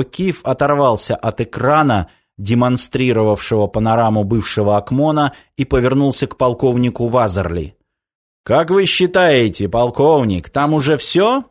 О'Кив оторвался от экрана, демонстрировавшего панораму бывшего Акмона, и повернулся к полковнику Вазерли. «Как вы считаете, полковник, там уже все?»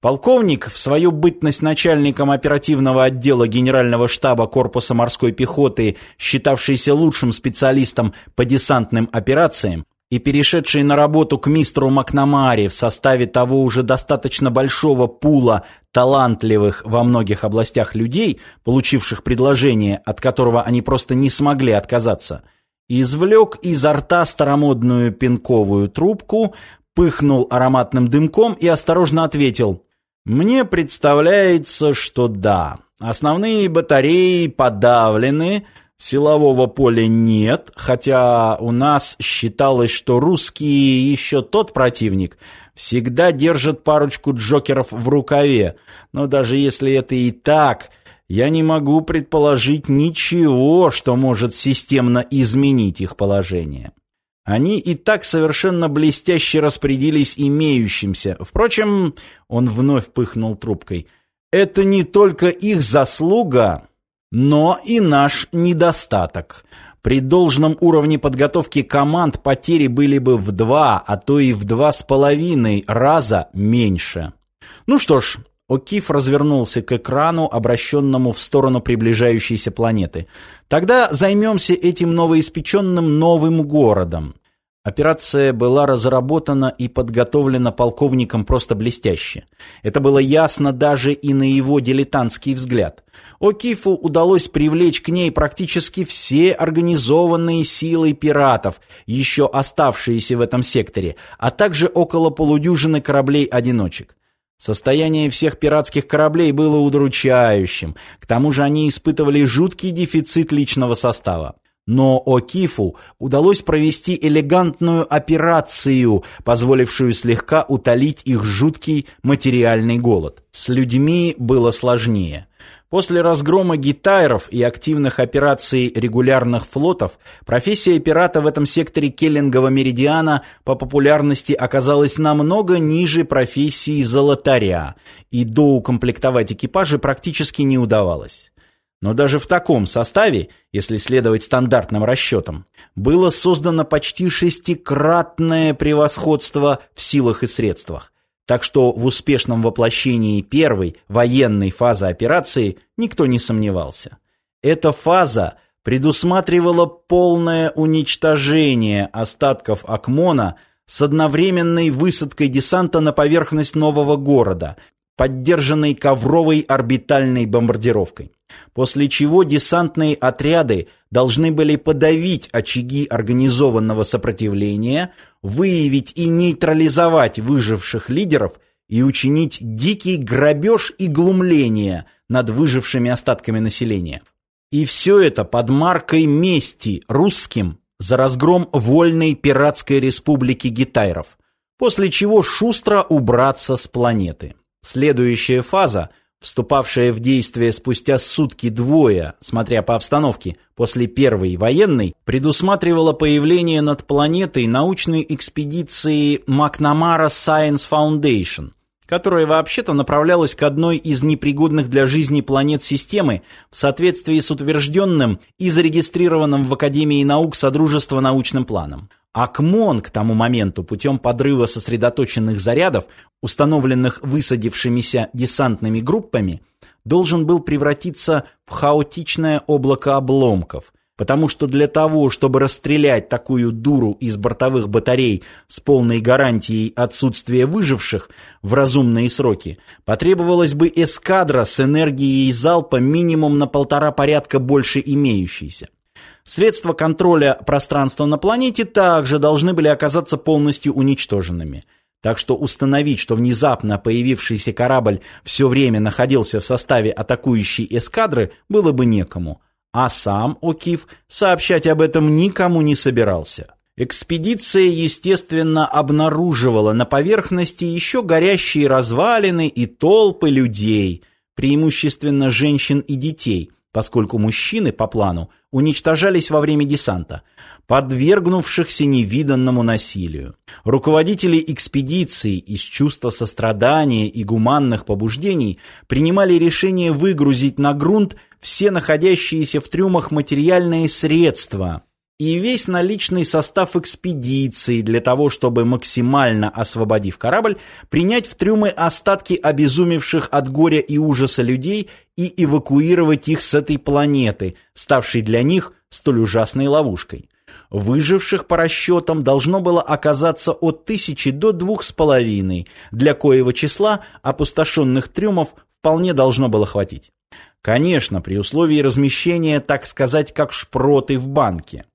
Полковник, в свою бытность начальником оперативного отдела Генерального штаба Корпуса морской пехоты, считавшийся лучшим специалистом по десантным операциям, и перешедший на работу к мистеру Макнамаре в составе того уже достаточно большого пула талантливых во многих областях людей, получивших предложение, от которого они просто не смогли отказаться, извлек изо рта старомодную пинковую трубку, пыхнул ароматным дымком и осторожно ответил мне представляется, что да. Основные батареи подавлены, силового поля нет, хотя у нас считалось, что русские еще тот противник, всегда держат парочку джокеров в рукаве. Но даже если это и так, я не могу предположить ничего, что может системно изменить их положение. Они и так совершенно блестяще распорядились имеющимся. Впрочем, он вновь пыхнул трубкой. Это не только их заслуга, но и наш недостаток. При должном уровне подготовки команд потери были бы в два, а то и в два с половиной раза меньше. Ну что ж, О'Кив развернулся к экрану, обращенному в сторону приближающейся планеты. Тогда займемся этим новоиспеченным новым городом. Операция была разработана и подготовлена полковником просто блестяще. Это было ясно даже и на его дилетантский взгляд. О'Кифу удалось привлечь к ней практически все организованные силы пиратов, еще оставшиеся в этом секторе, а также около полудюжины кораблей-одиночек. Состояние всех пиратских кораблей было удручающим. К тому же они испытывали жуткий дефицит личного состава. Но О'Кифу удалось провести элегантную операцию, позволившую слегка утолить их жуткий материальный голод. С людьми было сложнее. После разгрома гитайров и активных операций регулярных флотов, профессия пирата в этом секторе Келлингового меридиана по популярности оказалась намного ниже профессии золотаря, и доукомплектовать экипажи практически не удавалось. Но даже в таком составе, если следовать стандартным расчетам, было создано почти шестикратное превосходство в силах и средствах. Так что в успешном воплощении первой военной фазы операции никто не сомневался. Эта фаза предусматривала полное уничтожение остатков Акмона с одновременной высадкой десанта на поверхность нового города, поддержанной ковровой орбитальной бомбардировкой. После чего десантные отряды должны были подавить очаги организованного сопротивления, выявить и нейтрализовать выживших лидеров и учинить дикий грабеж и глумление над выжившими остатками населения. И все это под маркой мести русским за разгром вольной пиратской республики гитайров, после чего шустро убраться с планеты. Следующая фаза вступавшая в действие спустя сутки-двое, смотря по обстановке, после первой военной, предусматривала появление над планетой научной экспедиции Макнамара Science Foundation, которая вообще-то направлялась к одной из непригодных для жизни планет системы в соответствии с утвержденным и зарегистрированным в Академии наук Содружества научным планом. Акмон к тому моменту путем подрыва сосредоточенных зарядов, установленных высадившимися десантными группами, должен был превратиться в хаотичное облако обломков, потому что для того, чтобы расстрелять такую дуру из бортовых батарей с полной гарантией отсутствия выживших в разумные сроки, потребовалась бы эскадра с энергией залпа минимум на полтора порядка больше имеющейся. Средства контроля пространства на планете также должны были оказаться полностью уничтоженными. Так что установить, что внезапно появившийся корабль все время находился в составе атакующей эскадры, было бы некому. А сам О'Кив сообщать об этом никому не собирался. Экспедиция, естественно, обнаруживала на поверхности еще горящие развалины и толпы людей, преимущественно женщин и детей – поскольку мужчины по плану уничтожались во время десанта, подвергнувшихся невиданному насилию. Руководители экспедиции из чувства сострадания и гуманных побуждений принимали решение выгрузить на грунт все находящиеся в трюмах материальные средства – и весь наличный состав экспедиции для того, чтобы, максимально освободив корабль, принять в трюмы остатки обезумевших от горя и ужаса людей и эвакуировать их с этой планеты, ставшей для них столь ужасной ловушкой. Выживших по расчетам должно было оказаться от тысячи до двух с половиной, для коего числа опустошенных трюмов вполне должно было хватить. Конечно, при условии размещения, так сказать, как шпроты в банке.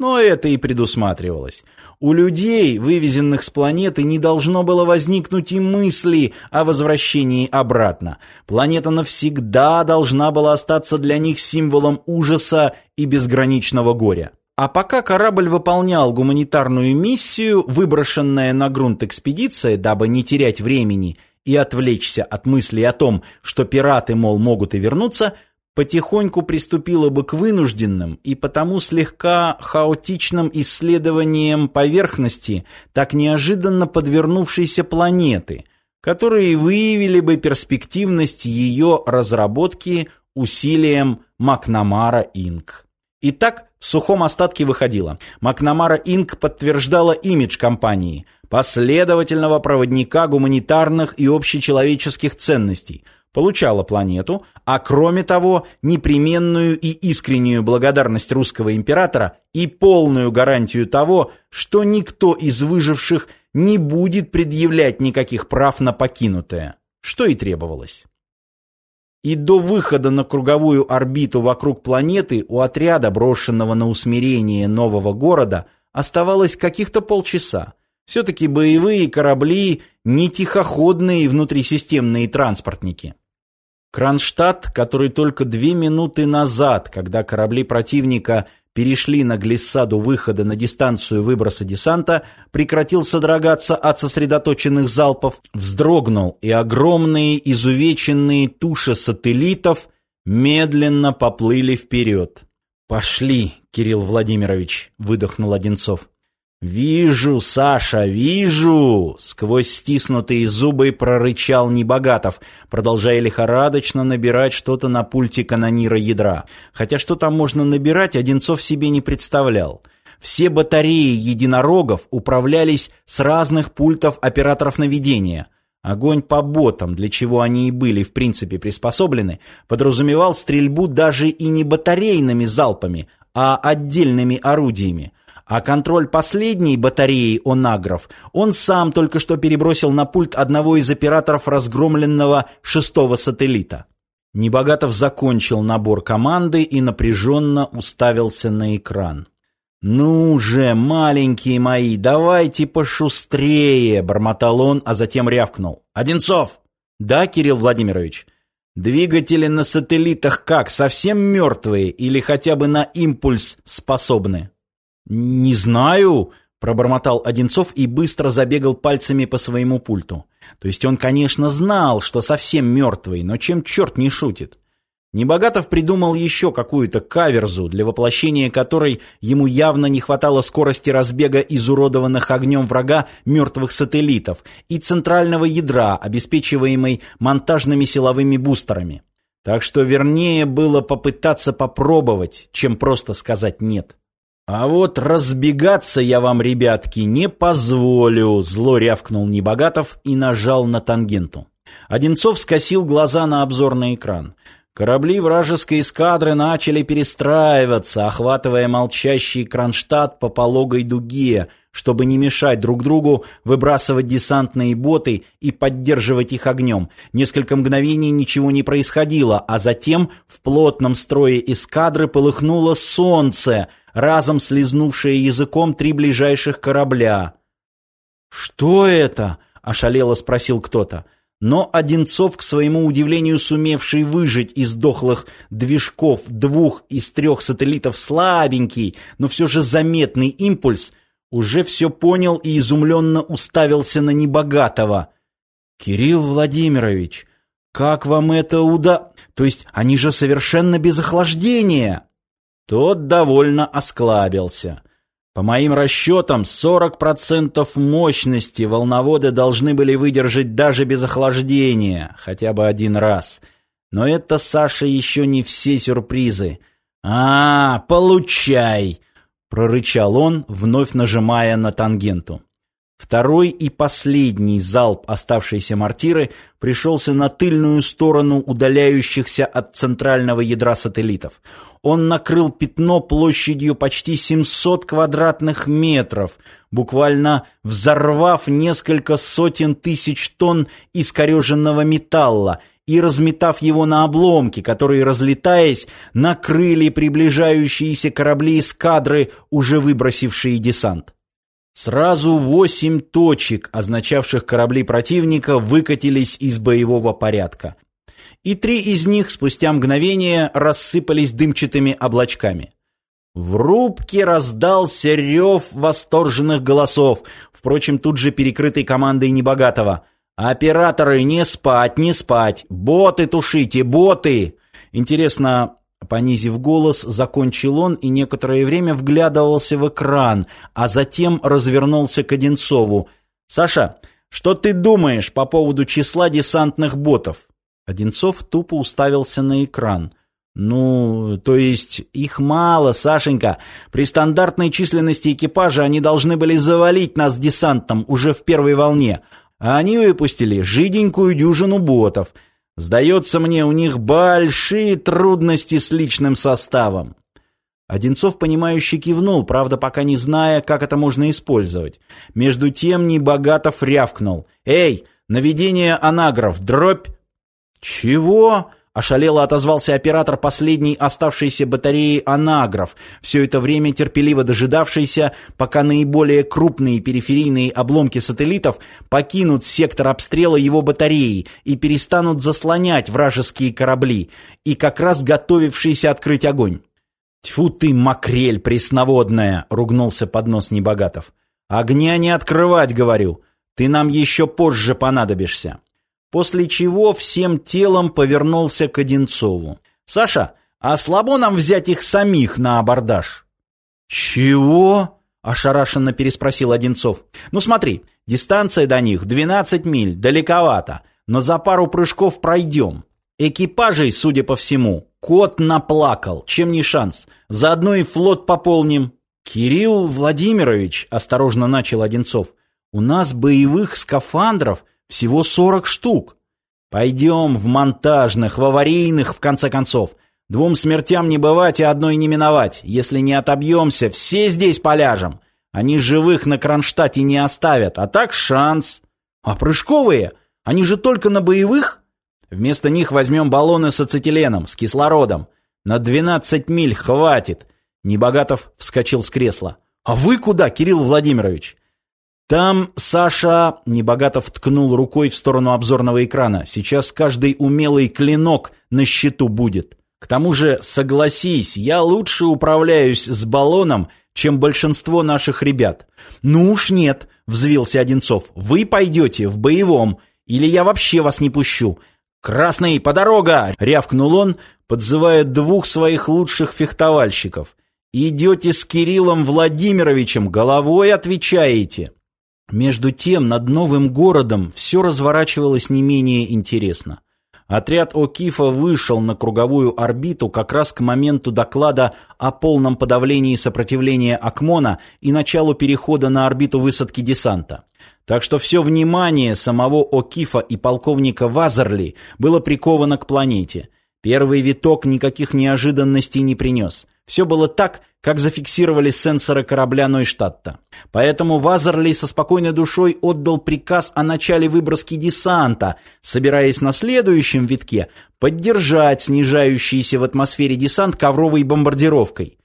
Но это и предусматривалось. У людей, вывезенных с планеты, не должно было возникнуть и мысли о возвращении обратно. Планета навсегда должна была остаться для них символом ужаса и безграничного горя. А пока корабль выполнял гуманитарную миссию, выброшенная на грунт экспедиция, дабы не терять времени и отвлечься от мыслей о том, что пираты, мол, могут и вернуться – потихоньку приступила бы к вынужденным и потому слегка хаотичным исследованиям поверхности так неожиданно подвернувшейся планеты, которые выявили бы перспективность ее разработки усилием Макнамара Инк. Итак, в сухом остатке выходило. Макнамара Инк подтверждала имидж компании, последовательного проводника гуманитарных и общечеловеческих ценностей – получала планету, а кроме того, непременную и искреннюю благодарность русского императора и полную гарантию того, что никто из выживших не будет предъявлять никаких прав на покинутое, что и требовалось. И до выхода на круговую орбиту вокруг планеты у отряда, брошенного на усмирение нового города, оставалось каких-то полчаса. Все-таки боевые корабли не тихоходные внутрисистемные транспортники. Кронштадт, который только две минуты назад, когда корабли противника перешли на глиссаду выхода на дистанцию выброса десанта, прекратил содрогаться от сосредоточенных залпов, вздрогнул, и огромные изувеченные туши сателлитов медленно поплыли вперед. «Пошли, Кирилл Владимирович», — выдохнул Одинцов. «Вижу, Саша, вижу!» Сквозь стиснутые зубы прорычал Небогатов, продолжая лихорадочно набирать что-то на пульте канонира ядра. Хотя что там можно набирать, Одинцов себе не представлял. Все батареи единорогов управлялись с разных пультов операторов наведения. Огонь по ботам, для чего они и были в принципе приспособлены, подразумевал стрельбу даже и не батарейными залпами, а отдельными орудиями – а контроль последней батареи «Онагров» он сам только что перебросил на пульт одного из операторов разгромленного шестого сателлита. Небогатов закончил набор команды и напряженно уставился на экран. «Ну же, маленькие мои, давайте пошустрее!» — бормотал он, а затем рявкнул. «Одинцов!» «Да, Кирилл Владимирович?» «Двигатели на сателлитах как, совсем мертвые или хотя бы на импульс способны?» «Не знаю», — пробормотал Одинцов и быстро забегал пальцами по своему пульту. То есть он, конечно, знал, что совсем мертвый, но чем черт не шутит. Небогатов придумал еще какую-то каверзу, для воплощения которой ему явно не хватало скорости разбега изуродованных огнем врага мертвых сателлитов и центрального ядра, обеспечиваемой монтажными силовыми бустерами. Так что вернее было попытаться попробовать, чем просто сказать «нет». «А вот разбегаться я вам, ребятки, не позволю», — зло рявкнул Небогатов и нажал на тангенту. Одинцов скосил глаза на обзорный экран. Корабли вражеской эскадры начали перестраиваться, охватывая молчащий Кронштадт по пологой дуге, чтобы не мешать друг другу выбрасывать десантные боты и поддерживать их огнем. Несколько мгновений ничего не происходило, а затем в плотном строе эскадры полыхнуло солнце — разом слезнувшие языком три ближайших корабля. «Что это?» — ошалело спросил кто-то. Но Одинцов, к своему удивлению, сумевший выжить из дохлых движков двух из трех сателлитов слабенький, но все же заметный импульс, уже все понял и изумленно уставился на небогатого. «Кирилл Владимирович, Как вам это уда... То есть они же совершенно без охлаждения. Тот довольно осклабился. По моим расчетам, 40% мощности волноводы должны были выдержать даже без охлаждения, хотя бы один раз. Но это, Саша, еще не все сюрпризы. «А, получай!» — прорычал он, вновь нажимая на тангенту. Второй и последний залп оставшейся мортиры пришелся на тыльную сторону удаляющихся от центрального ядра сателлитов. Он накрыл пятно площадью почти 700 квадратных метров, буквально взорвав несколько сотен тысяч тонн искореженного металла и разметав его на обломки, которые, разлетаясь, накрыли приближающиеся корабли эскадры, уже выбросившие десант. Сразу восемь точек, означавших корабли противника, выкатились из боевого порядка. И три из них спустя мгновение рассыпались дымчатыми облачками. В рубке раздался рев восторженных голосов, впрочем, тут же перекрытый командой Небогатого. «Операторы, не спать, не спать! Боты тушите, боты!» Интересно, Понизив голос, закончил он и некоторое время вглядывался в экран, а затем развернулся к Одинцову. «Саша, что ты думаешь по поводу числа десантных ботов?» Одинцов тупо уставился на экран. «Ну, то есть их мало, Сашенька. При стандартной численности экипажа они должны были завалить нас десантом уже в первой волне, а они выпустили жиденькую дюжину ботов». Сдается мне, у них большие трудности с личным составом. Одинцов, понимающе кивнул, правда, пока не зная, как это можно использовать. Между тем Небогатов рявкнул. «Эй, наведение анагров, дробь!» «Чего?» Ошалело отозвался оператор последней оставшейся батареи «Анаграф», все это время терпеливо дожидавшийся, пока наиболее крупные периферийные обломки сателлитов покинут сектор обстрела его батареи и перестанут заслонять вражеские корабли, и как раз готовившийся открыть огонь. «Тьфу ты, макрель пресноводная!» — ругнулся под нос Небогатов. «Огня не открывать, говорю. Ты нам еще позже понадобишься» после чего всем телом повернулся к Одинцову. «Саша, а слабо нам взять их самих на абордаж?» «Чего?» — ошарашенно переспросил Одинцов. «Ну смотри, дистанция до них 12 миль, далековато, но за пару прыжков пройдем. Экипажей, судя по всему, кот наплакал, чем не шанс. Заодно и флот пополним». «Кирилл Владимирович», — осторожно начал Одинцов, — «у нас боевых скафандров всего сорок штук. Пойдем в монтажных, в аварийных, в конце концов. Двум смертям не бывать и одной не миновать. Если не отобьемся, все здесь поляжем. Они живых на Кронштадте не оставят, а так шанс. А прыжковые? Они же только на боевых? Вместо них возьмем баллоны с ацетиленом, с кислородом. На 12 миль хватит. Небогатов вскочил с кресла. А вы куда, Кирилл Владимирович? Там Саша небогато вткнул рукой в сторону обзорного экрана. Сейчас каждый умелый клинок на счету будет. К тому же, согласись, я лучше управляюсь с баллоном, чем большинство наших ребят. Ну уж нет, взвился Одинцов. Вы пойдете в боевом, или я вообще вас не пущу. Красный, по дорога! рявкнул он, подзывая двух своих лучших фехтовальщиков. Идете с Кириллом Владимировичем, головой отвечаете. Между тем, над новым городом все разворачивалось не менее интересно. Отряд О'Кифа вышел на круговую орбиту как раз к моменту доклада о полном подавлении сопротивления Акмона и началу перехода на орбиту высадки десанта. Так что все внимание самого О'Кифа и полковника Вазерли было приковано к планете. Первый виток никаких неожиданностей не принес. Все было так, как зафиксировали сенсоры корабля Нойштадта. Поэтому Вазерли со спокойной душой отдал приказ о начале выброски десанта, собираясь на следующем витке поддержать снижающийся в атмосфере десант ковровой бомбардировкой.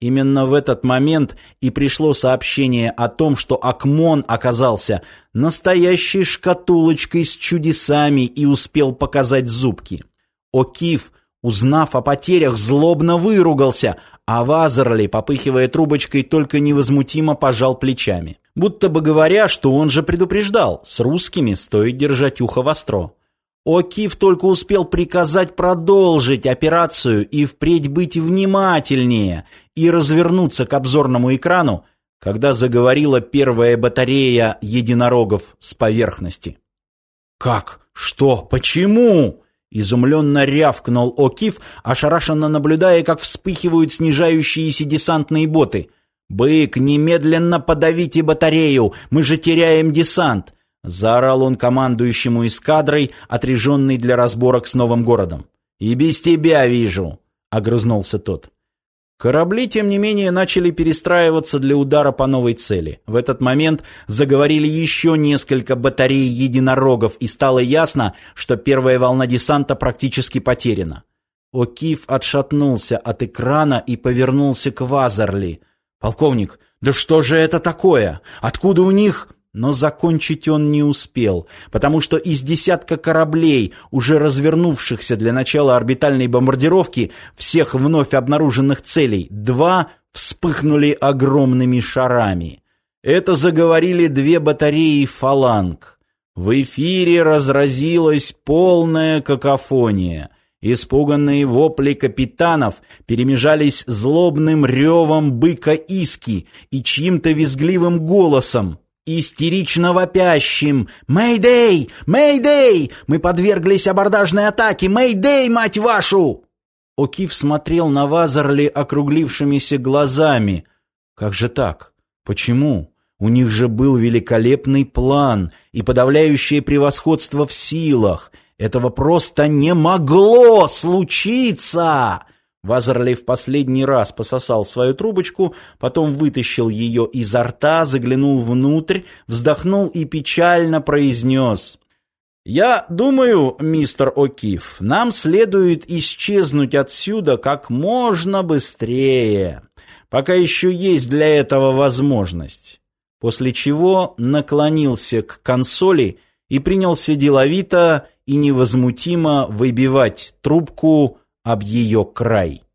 Именно в этот момент и пришло сообщение о том, что Акмон оказался настоящей шкатулочкой с чудесами и успел показать зубки. О'Кив – Узнав о потерях, злобно выругался, а Вазерли, попыхивая трубочкой, только невозмутимо пожал плечами. Будто бы говоря, что он же предупреждал, с русскими стоит держать ухо востро. О'Кив только успел приказать продолжить операцию и впредь быть внимательнее и развернуться к обзорному экрану, когда заговорила первая батарея единорогов с поверхности. «Как? Что? Почему?» Изумленно рявкнул О'Кив, ошарашенно наблюдая, как вспыхивают снижающиеся десантные боты. «Бык, немедленно подавите батарею! Мы же теряем десант!» Заорал он командующему эскадрой, отряженный для разборок с новым городом. «И без тебя вижу!» — огрызнулся тот. Корабли, тем не менее, начали перестраиваться для удара по новой цели. В этот момент заговорили еще несколько батарей единорогов, и стало ясно, что первая волна десанта практически потеряна. О'Кив отшатнулся от экрана и повернулся к Вазерли. «Полковник, да что же это такое? Откуда у них...» Но закончить он не успел, потому что из десятка кораблей, уже развернувшихся для начала орбитальной бомбардировки всех вновь обнаруженных целей, два вспыхнули огромными шарами. Это заговорили две батареи «Фаланг». В эфире разразилась полная какофония. Испуганные вопли капитанов перемежались злобным ревом быка Иски и чьим-то визгливым голосом, истерично вопящим «Мэйдэй! Мэйдэй! Мы подверглись абордажной атаке! Мэйдэй, мать вашу!» Окиф смотрел на Вазерли округлившимися глазами. «Как же так? Почему? У них же был великолепный план и подавляющее превосходство в силах. Этого просто не могло случиться!» Вазерли в последний раз пососал свою трубочку, потом вытащил ее изо рта, заглянул внутрь, вздохнул и печально произнес. «Я думаю, мистер О'Кив, нам следует исчезнуть отсюда как можно быстрее, пока еще есть для этого возможность». После чего наклонился к консоли и принялся деловито и невозмутимо выбивать трубку об ее край.